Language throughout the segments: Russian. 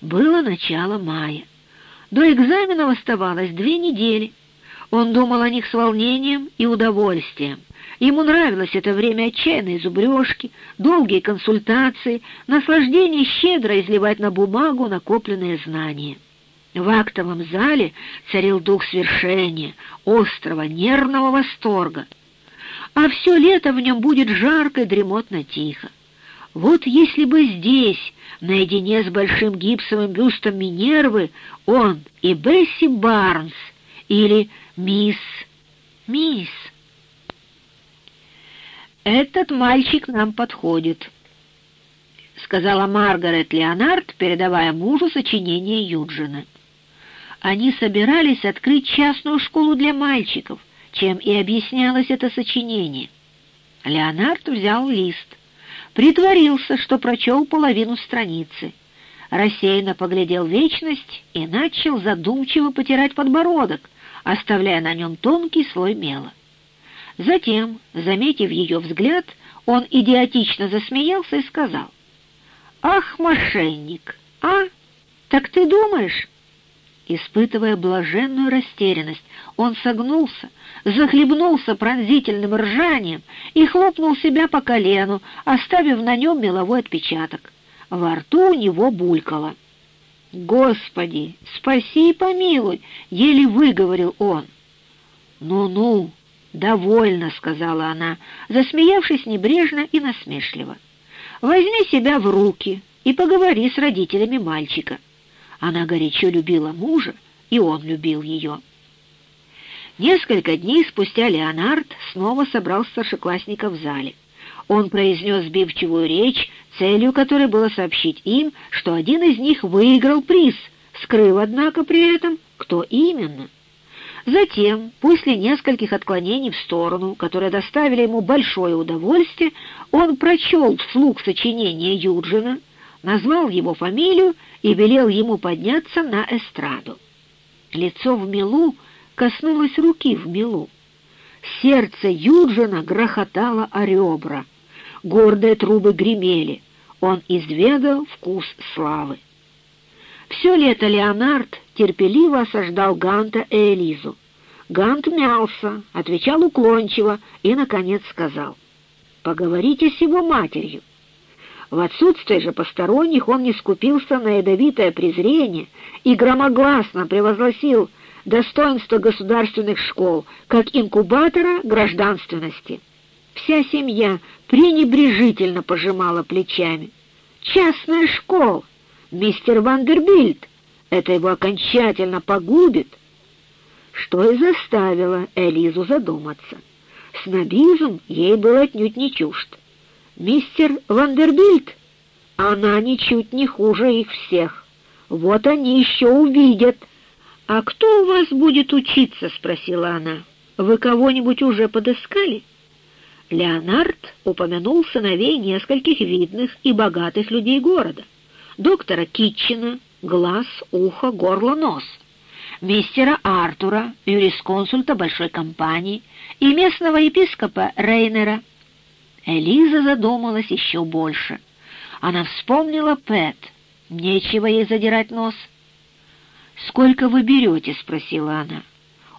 Было начало мая. До экзаменов оставалось две недели. Он думал о них с волнением и удовольствием. Ему нравилось это время отчаянной зубрежки, долгие консультации, наслаждение щедро изливать на бумагу накопленные знания. В актовом зале царил дух свершения, острого, нервного восторга. А все лето в нем будет жарко и дремотно тихо. Вот если бы здесь, наедине с большим гипсовым бюстом Минервы, он и Бесси Барнс или мисс... мисс... «Этот мальчик нам подходит», — сказала Маргарет Леонард, передавая мужу сочинение Юджина. Они собирались открыть частную школу для мальчиков, чем и объяснялось это сочинение. Леонард взял лист, притворился, что прочел половину страницы, рассеянно поглядел вечность и начал задумчиво потирать подбородок, оставляя на нем тонкий слой мела. Затем, заметив ее взгляд, он идиотично засмеялся и сказал, «Ах, мошенник! А? Так ты думаешь?» Испытывая блаженную растерянность, он согнулся, захлебнулся пронзительным ржанием и хлопнул себя по колену, оставив на нем меловой отпечаток. Во рту у него булькало. «Господи, спаси и помилуй!» — еле выговорил он. «Ну-ну, «Довольно», — сказала она, засмеявшись небрежно и насмешливо. «Возьми себя в руки и поговори с родителями мальчика». Она горячо любила мужа, и он любил ее. Несколько дней спустя Леонард снова собрал старшеклассников в зале. Он произнес сбивчивую речь, целью которой было сообщить им, что один из них выиграл приз, скрыв, однако, при этом, кто именно — Затем, после нескольких отклонений в сторону, которые доставили ему большое удовольствие, он прочел вслух сочинение Юджина, назвал его фамилию и велел ему подняться на эстраду. Лицо в милу коснулось руки в милу. Сердце Юджина грохотало о ребра. Гордые трубы гремели. Он изведал вкус славы. Все лето Леонард терпеливо осаждал Ганта и Элизу. Гант мялся, отвечал уклончиво и, наконец, сказал, «Поговорите с его матерью». В отсутствие же посторонних он не скупился на ядовитое презрение и громогласно превозгласил достоинство государственных школ как инкубатора гражданственности. Вся семья пренебрежительно пожимала плечами. «Частная школа! Мистер Вандербильд! Это его окончательно погубит!» что и заставило Элизу задуматься. Снобизм ей был отнюдь не чужд. «Мистер Вандербильд, она ничуть не хуже их всех. Вот они еще увидят». «А кто у вас будет учиться?» — спросила она. «Вы кого-нибудь уже подыскали?» Леонард упомянул сыновей нескольких видных и богатых людей города. Доктора Китчена, глаз, ухо, горло, нос — мистера Артура, юрисконсульта большой компании, и местного епископа Рейнера. Элиза задумалась еще больше. Она вспомнила Пэт. Нечего ей задирать нос. «Сколько вы берете?» — спросила она.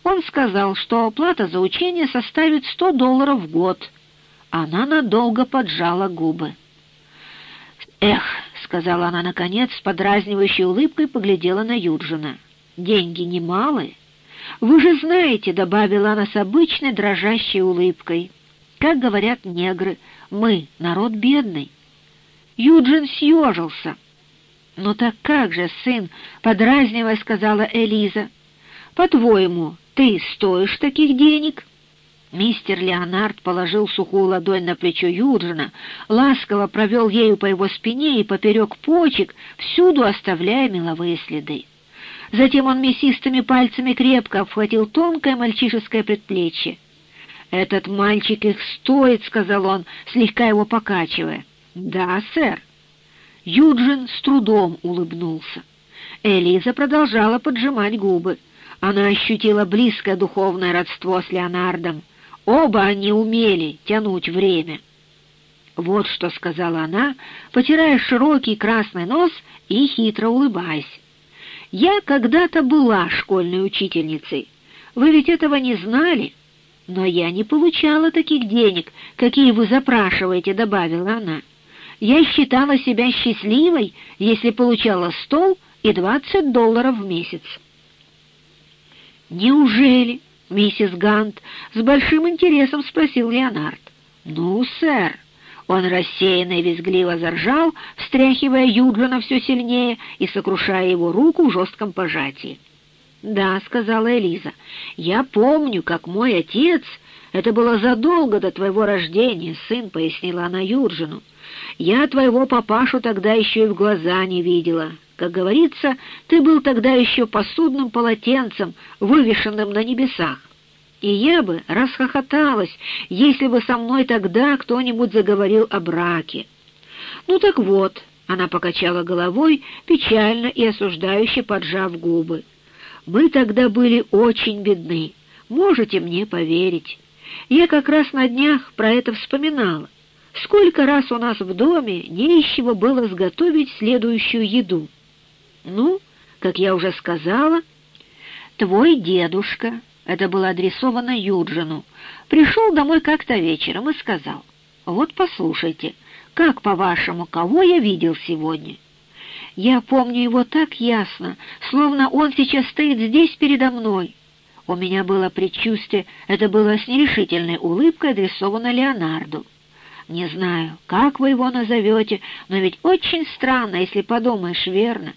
Он сказал, что оплата за учение составит сто долларов в год. Она надолго поджала губы. «Эх», — сказала она наконец, с подразнивающей улыбкой поглядела на Юджина деньги немалые. Вы же знаете, — добавила она с обычной дрожащей улыбкой, — как говорят негры, мы — народ бедный. Юджин съежился. «Ну так как же, сын?» — подразнивая сказала Элиза. «По-твоему, ты стоишь таких денег?» Мистер Леонард положил сухую ладонь на плечо Юджина, ласково провел ею по его спине и поперек почек, всюду оставляя меловые следы. Затем он мясистыми пальцами крепко обхватил тонкое мальчишеское предплечье. «Этот мальчик их стоит», — сказал он, слегка его покачивая. «Да, сэр». Юджин с трудом улыбнулся. Элиза продолжала поджимать губы. Она ощутила близкое духовное родство с Леонардом. Оба они умели тянуть время. «Вот что», — сказала она, потирая широкий красный нос и хитро улыбаясь. «Я когда-то была школьной учительницей. Вы ведь этого не знали?» «Но я не получала таких денег, какие вы запрашиваете», — добавила она. «Я считала себя счастливой, если получала стол и двадцать долларов в месяц». «Неужели?» — миссис Гант с большим интересом спросил Леонард. «Ну, сэр». Он рассеянно и визгливо заржал, встряхивая Юджина все сильнее и сокрушая его руку в жестком пожатии. «Да», — сказала Элиза, — «я помню, как мой отец...» «Это было задолго до твоего рождения, сын», — пояснила она Юджину. «Я твоего папашу тогда еще и в глаза не видела. Как говорится, ты был тогда еще посудным полотенцем, вывешенным на небесах. И я бы расхохоталась, если бы со мной тогда кто-нибудь заговорил о браке. Ну так вот, она покачала головой, печально и осуждающе поджав губы. Мы тогда были очень бедны, можете мне поверить. Я как раз на днях про это вспоминала. Сколько раз у нас в доме не из было сготовить следующую еду. Ну, как я уже сказала, твой дедушка, это было адресовано Юджину, пришел домой как-то вечером и сказал, вот послушайте, как, по-вашему, кого я видел сегодня? Я помню его так ясно, словно он сейчас стоит здесь передо мной. У меня было предчувствие, это было с нерешительной улыбкой адресовано Леонарду. Не знаю, как вы его назовете, но ведь очень странно, если подумаешь верно.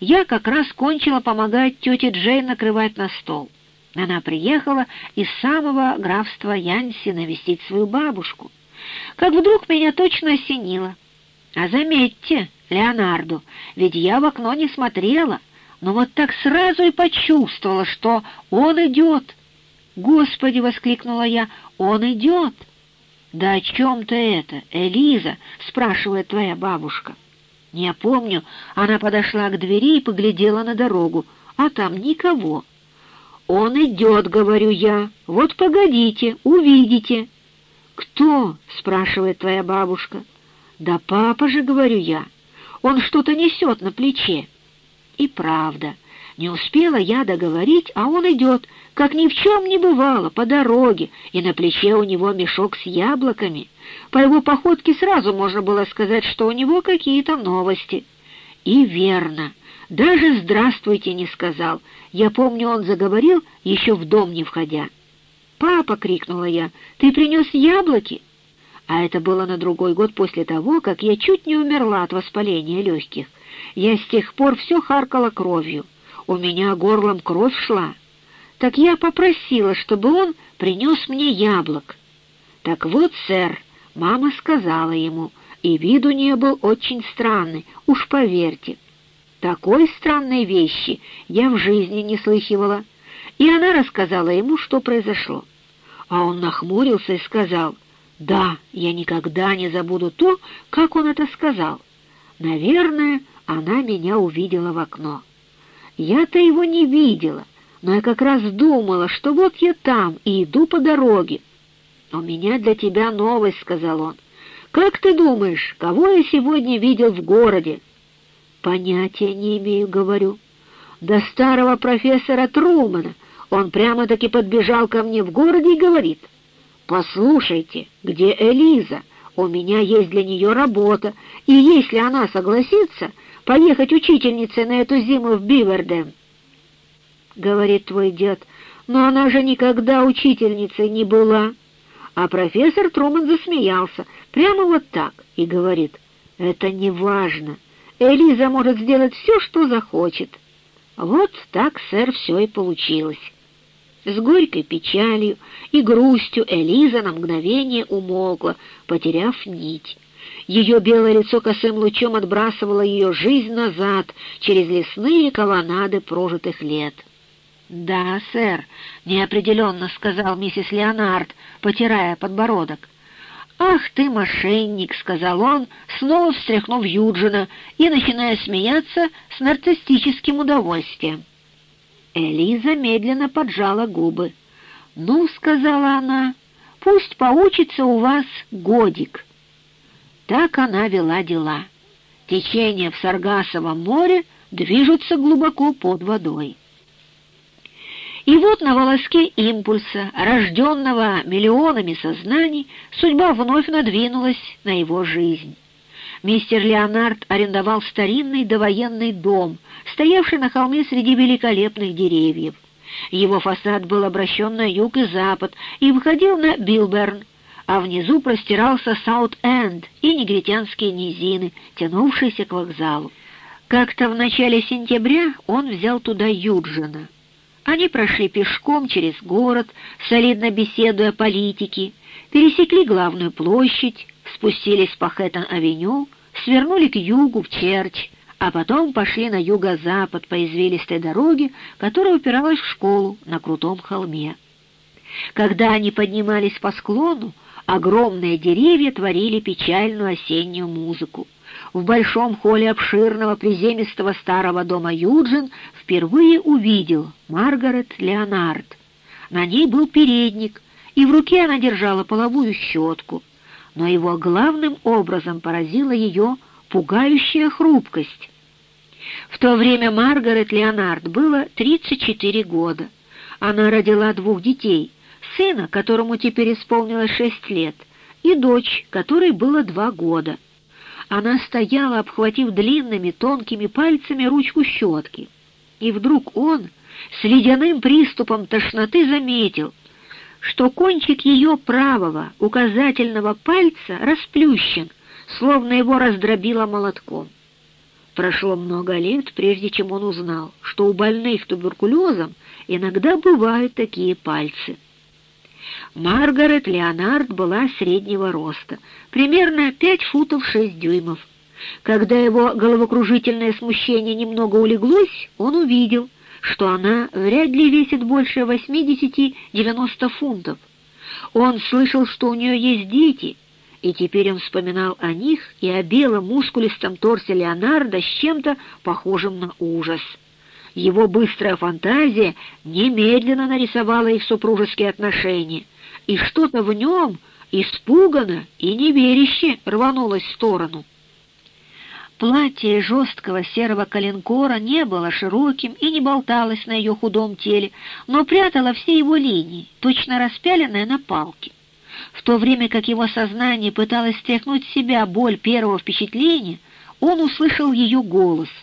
Я как раз кончила помогать тете Джейн накрывать на стол. Она приехала из самого графства Янси навестить свою бабушку. Как вдруг меня точно осенило. А заметьте, Леонарду, ведь я в окно не смотрела, но вот так сразу и почувствовала, что он идет. «Господи!» — воскликнула я. «Он идет!» «Да о чем ты это, Элиза?» — спрашивает твоя бабушка. Не помню, она подошла к двери и поглядела на дорогу, а там никого. «Он идет», — говорю я. «Вот погодите, увидите». «Кто?» — спрашивает твоя бабушка. «Да папа же», — говорю я. «Он что-то несет на плече». И правда, не успела я договорить, а он идет, как ни в чем не бывало, по дороге, и на плече у него мешок с яблоками. По его походке сразу можно было сказать, что у него какие-то новости. И верно, даже «здравствуйте» не сказал. Я помню, он заговорил, еще в дом не входя. «Папа!» — крикнула я. «Ты принес яблоки?» А это было на другой год после того, как я чуть не умерла от воспаления легких. Я с тех пор все харкала кровью. У меня горлом кровь шла. Так я попросила, чтобы он принес мне яблок. Так вот, сэр, Мама сказала ему, и вид у нее был очень странный, уж поверьте. Такой странной вещи я в жизни не слыхивала. И она рассказала ему, что произошло. А он нахмурился и сказал, «Да, я никогда не забуду то, как он это сказал. Наверное, она меня увидела в окно. Я-то его не видела, но я как раз думала, что вот я там и иду по дороге, «У меня для тебя новость», — сказал он. «Как ты думаешь, кого я сегодня видел в городе?» «Понятия не имею», — говорю. «До старого профессора Трумана. Он прямо-таки подбежал ко мне в городе и говорит, «Послушайте, где Элиза? У меня есть для нее работа, и если она согласится поехать учительницей на эту зиму в Биверден...» Говорит твой дед, «Но она же никогда учительницей не была». А профессор Труман засмеялся, прямо вот так, и говорит, «Это не важно. Элиза может сделать все, что захочет». Вот так, сэр, все и получилось. С горькой печалью и грустью Элиза на мгновение умолкла, потеряв нить. Ее белое лицо косым лучом отбрасывало ее жизнь назад через лесные колоннады прожитых лет. «Да, сэр», — неопределенно сказал миссис Леонард, потирая подбородок. «Ах ты, мошенник!» — сказал он, снова встряхнув Юджина и начиная смеяться с нарциссическим удовольствием. Элиза медленно поджала губы. «Ну, — сказала она, — пусть поучится у вас годик». Так она вела дела. Течения в Саргасовом море движутся глубоко под водой. И вот на волоске импульса, рожденного миллионами сознаний, судьба вновь надвинулась на его жизнь. Мистер Леонард арендовал старинный довоенный дом, стоявший на холме среди великолепных деревьев. Его фасад был обращен на юг и запад и выходил на Билберн, а внизу простирался Саут-Энд и негритянские низины, тянувшиеся к вокзалу. Как-то в начале сентября он взял туда Юджина. Они прошли пешком через город, солидно беседуя о политике, пересекли главную площадь, спустились по Хэттон-авеню, свернули к югу в Черч, а потом пошли на юго-запад по извилистой дороге, которая упиралась в школу на крутом холме. Когда они поднимались по склону, огромные деревья творили печальную осеннюю музыку. В большом холле обширного приземистого старого дома Юджин впервые увидел Маргарет Леонард. На ней был передник, и в руке она держала половую щетку, но его главным образом поразила ее пугающая хрупкость. В то время Маргарет Леонард было 34 года. Она родила двух детей, сына, которому теперь исполнилось шесть лет, и дочь, которой было два года. Она стояла, обхватив длинными тонкими пальцами ручку щетки. И вдруг он с ледяным приступом тошноты заметил, что кончик ее правого указательного пальца расплющен, словно его раздробило молотком. Прошло много лет, прежде чем он узнал, что у больных туберкулезом иногда бывают такие пальцы. Маргарет Леонард была среднего роста, примерно пять футов шесть дюймов. Когда его головокружительное смущение немного улеглось, он увидел, что она вряд ли весит больше 80-90 фунтов. Он слышал, что у нее есть дети, и теперь он вспоминал о них и о белом мускулистом торсе Леонардо с чем-то похожим на ужас. Его быстрая фантазия немедленно нарисовала их супружеские отношения, и что-то в нем испуганно и неверяще рванулось в сторону. Платье жесткого серого коленкора не было широким и не болталось на ее худом теле, но прятало все его линии, точно распяленное на палке. В то время как его сознание пыталось стряхнуть с себя боль первого впечатления, он услышал ее голос —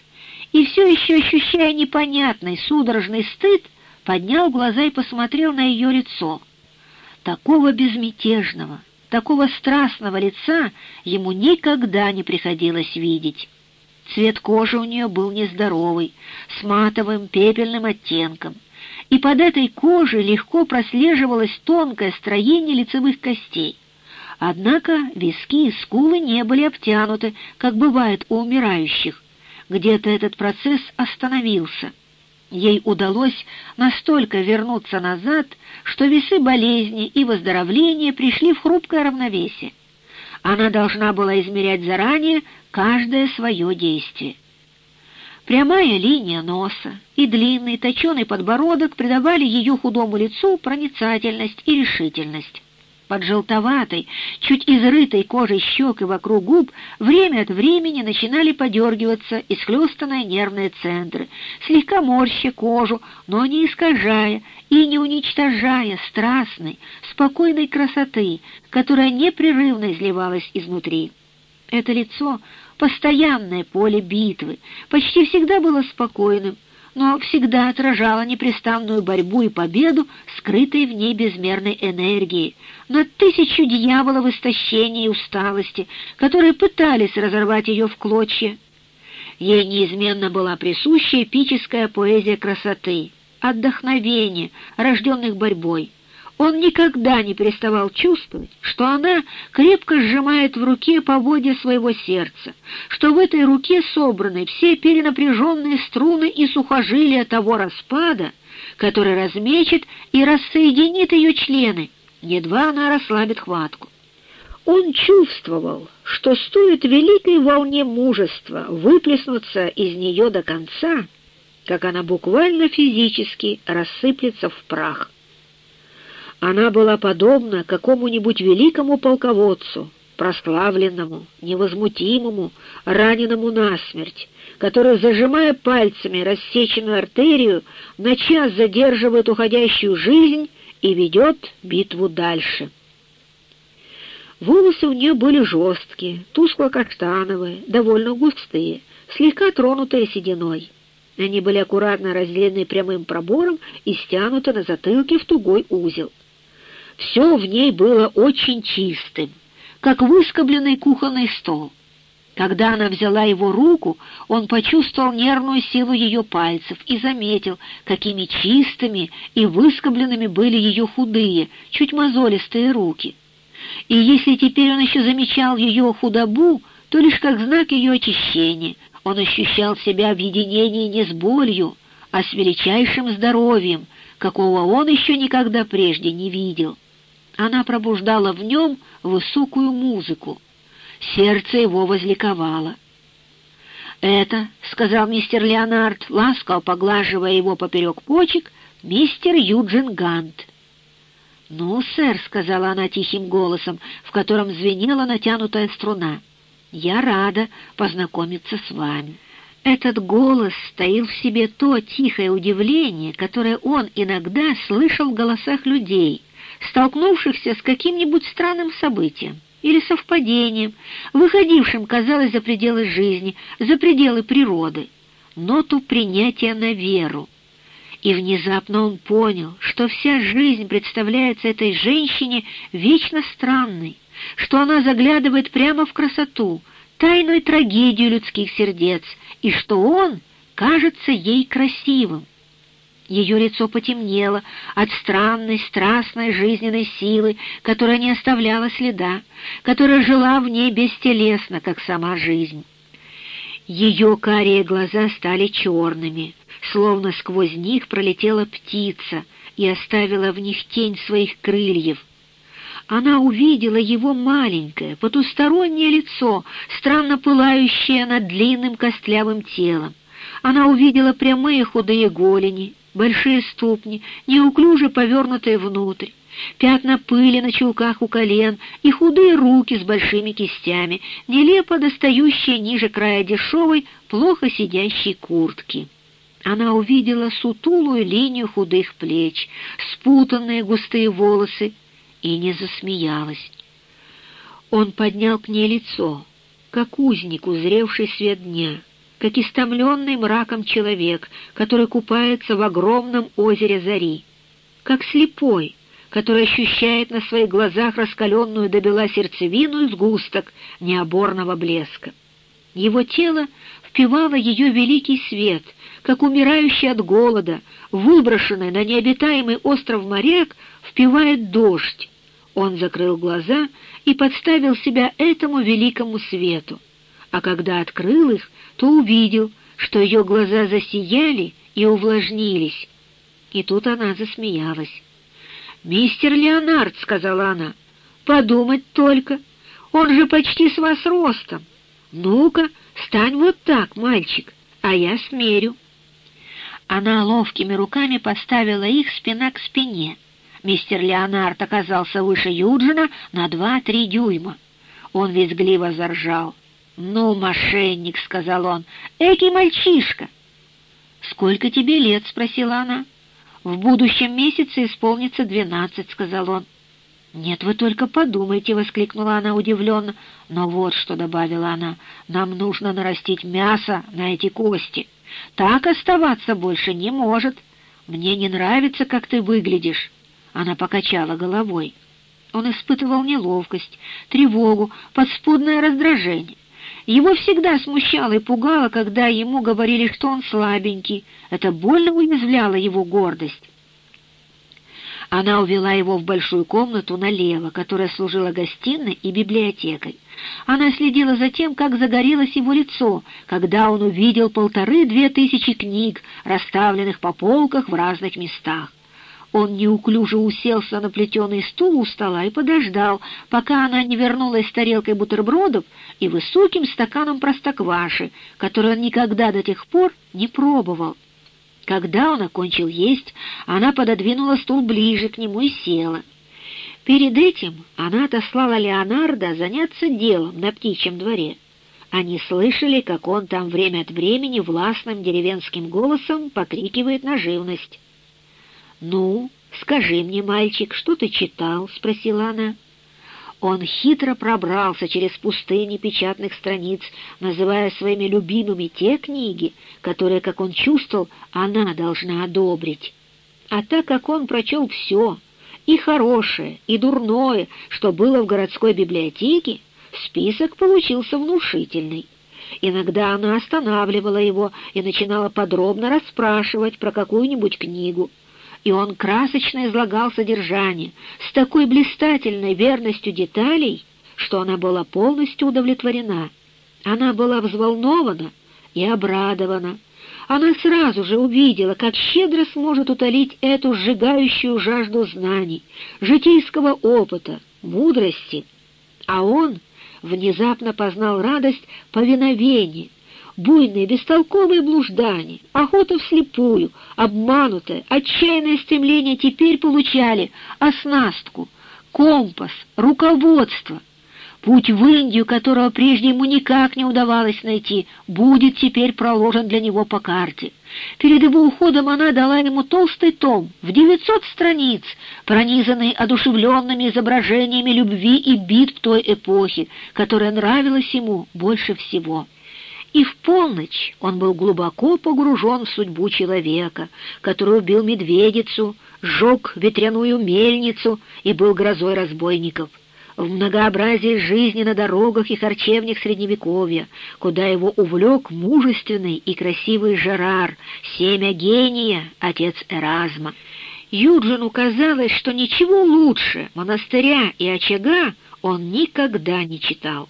и все еще ощущая непонятный судорожный стыд, поднял глаза и посмотрел на ее лицо. Такого безмятежного, такого страстного лица ему никогда не приходилось видеть. Цвет кожи у нее был нездоровый, с матовым пепельным оттенком, и под этой кожей легко прослеживалось тонкое строение лицевых костей. Однако виски и скулы не были обтянуты, как бывает у умирающих, где-то этот процесс остановился. Ей удалось настолько вернуться назад, что весы болезни и выздоровления пришли в хрупкое равновесие. Она должна была измерять заранее каждое свое действие. Прямая линия носа и длинный точеный подбородок придавали ее худому лицу проницательность и решительность под желтоватой, чуть изрытой кожей щек и вокруг губ время от времени начинали подергиваться исхлестанные нервные центры, слегка морща кожу, но не искажая и не уничтожая страстной, спокойной красоты, которая непрерывно изливалась изнутри. Это лицо — постоянное поле битвы, почти всегда было спокойным, но всегда отражала непрестанную борьбу и победу, скрытой в ней безмерной энергии, над тысячу дьяволов истощения и усталости, которые пытались разорвать ее в клочья. Ей неизменно была присуща эпическая поэзия красоты, отдохновения, рожденных борьбой. Он никогда не переставал чувствовать, что она крепко сжимает в руке поводья своего сердца, что в этой руке собраны все перенапряженные струны и сухожилия того распада, который размечет и рассоединит ее члены, едва она расслабит хватку. Он чувствовал, что стоит великой волне мужества выплеснуться из нее до конца, как она буквально физически рассыплется в прах. Она была подобна какому-нибудь великому полководцу, прославленному, невозмутимому, раненому насмерть, который, зажимая пальцами рассеченную артерию, на час задерживает уходящую жизнь и ведет битву дальше. Волосы у нее были жесткие, тускло-каштановые, довольно густые, слегка тронутые сединой. Они были аккуратно разделены прямым пробором и стянуты на затылке в тугой узел. Все в ней было очень чистым, как выскобленный кухонный стол. Когда она взяла его руку, он почувствовал нервную силу ее пальцев и заметил, какими чистыми и выскобленными были ее худые, чуть мозолистые руки. И если теперь он еще замечал ее худобу, то лишь как знак ее очищения. Он ощущал себя в единении не с болью, а с величайшим здоровьем, какого он еще никогда прежде не видел. Она пробуждала в нем высокую музыку. Сердце его возликовало. «Это, — сказал мистер Леонард, ласково поглаживая его поперек почек, — мистер Юджин Гант». «Ну, сэр», — сказала она тихим голосом, в котором звенела натянутая струна, — «я рада познакомиться с вами». Этот голос стоил в себе то тихое удивление, которое он иногда слышал в голосах людей, столкнувшихся с каким-нибудь странным событием или совпадением, выходившим, казалось, за пределы жизни, за пределы природы, ноту принятия на веру. И внезапно он понял, что вся жизнь представляется этой женщине вечно странной, что она заглядывает прямо в красоту, тайную трагедию людских сердец, и что он кажется ей красивым. Ее лицо потемнело от странной, страстной жизненной силы, которая не оставляла следа, которая жила в ней бестелесно, как сама жизнь. Ее карие глаза стали черными, словно сквозь них пролетела птица и оставила в них тень своих крыльев. Она увидела его маленькое, потустороннее лицо, странно пылающее над длинным костлявым телом. Она увидела прямые худые голени, большие ступни, неуклюже повернутые внутрь, пятна пыли на чулках у колен и худые руки с большими кистями, нелепо достающие ниже края дешевой, плохо сидящей куртки. Она увидела сутулую линию худых плеч, спутанные густые волосы, и не засмеялась. Он поднял к ней лицо, как узник, узревший свет дня как истомленный мраком человек, который купается в огромном озере зари, как слепой, который ощущает на своих глазах раскаленную до бела сердцевину и сгусток необорного блеска. Его тело впивало ее великий свет, как умирающий от голода, выброшенный на необитаемый остров моряк, впивает дождь. Он закрыл глаза и подставил себя этому великому свету а когда открыл их, то увидел, что ее глаза засияли и увлажнились. И тут она засмеялась. «Мистер Леонард», — сказала она, — «подумать только, он же почти с вас ростом. Ну-ка, стань вот так, мальчик, а я смерю». Она ловкими руками поставила их спина к спине. Мистер Леонард оказался выше Юджина на два-три дюйма. Он визгливо заржал. «Ну, мошенник», — сказал он, — «экий мальчишка». «Сколько тебе лет?» — спросила она. «В будущем месяце исполнится двенадцать», — сказал он. «Нет, вы только подумайте», — воскликнула она удивленно. «Но вот что», — добавила она, — «нам нужно нарастить мясо на эти кости. Так оставаться больше не может. Мне не нравится, как ты выглядишь». Она покачала головой. Он испытывал неловкость, тревогу, подспудное раздражение. Его всегда смущало и пугало, когда ему говорили, что он слабенький. Это больно уязвляло его гордость. Она увела его в большую комнату налево, которая служила гостиной и библиотекой. Она следила за тем, как загорелось его лицо, когда он увидел полторы-две тысячи книг, расставленных по полках в разных местах. Он неуклюже уселся на плетеный стул у стола и подождал, пока она не вернулась с тарелкой бутербродов и высоким стаканом простокваши, который он никогда до тех пор не пробовал. Когда он окончил есть, она пододвинула стул ближе к нему и села. Перед этим она отослала Леонардо заняться делом на птичьем дворе. Они слышали, как он там время от времени властным деревенским голосом покрикивает на живность. «Ну, скажи мне, мальчик, что ты читал?» — спросила она. Он хитро пробрался через пустыни печатных страниц, называя своими любимыми те книги, которые, как он чувствовал, она должна одобрить. А так как он прочел все, и хорошее, и дурное, что было в городской библиотеке, список получился внушительный. Иногда она останавливала его и начинала подробно расспрашивать про какую-нибудь книгу. И он красочно излагал содержание с такой блистательной верностью деталей, что она была полностью удовлетворена. Она была взволнована и обрадована, она сразу же увидела, как щедро сможет утолить эту сжигающую жажду знаний, житейского опыта, мудрости. А он внезапно познал радость повиновения, буйные бестолковые блуждания, охота вслепую, обманутое, отчаянное стремление теперь получали оснастку, компас, руководство — Путь в Индию, которого прежде ему никак не удавалось найти, будет теперь проложен для него по карте. Перед его уходом она дала ему толстый том в девятьсот страниц, пронизанный одушевленными изображениями любви и битв той эпохи, которая нравилась ему больше всего. И в полночь он был глубоко погружен в судьбу человека, который убил медведицу, сжег ветряную мельницу и был грозой разбойников в многообразии жизни на дорогах и харчевнях Средневековья, куда его увлек мужественный и красивый Жерар, семя гения, отец Эразма. Юджину казалось, что ничего лучше монастыря и очага он никогда не читал.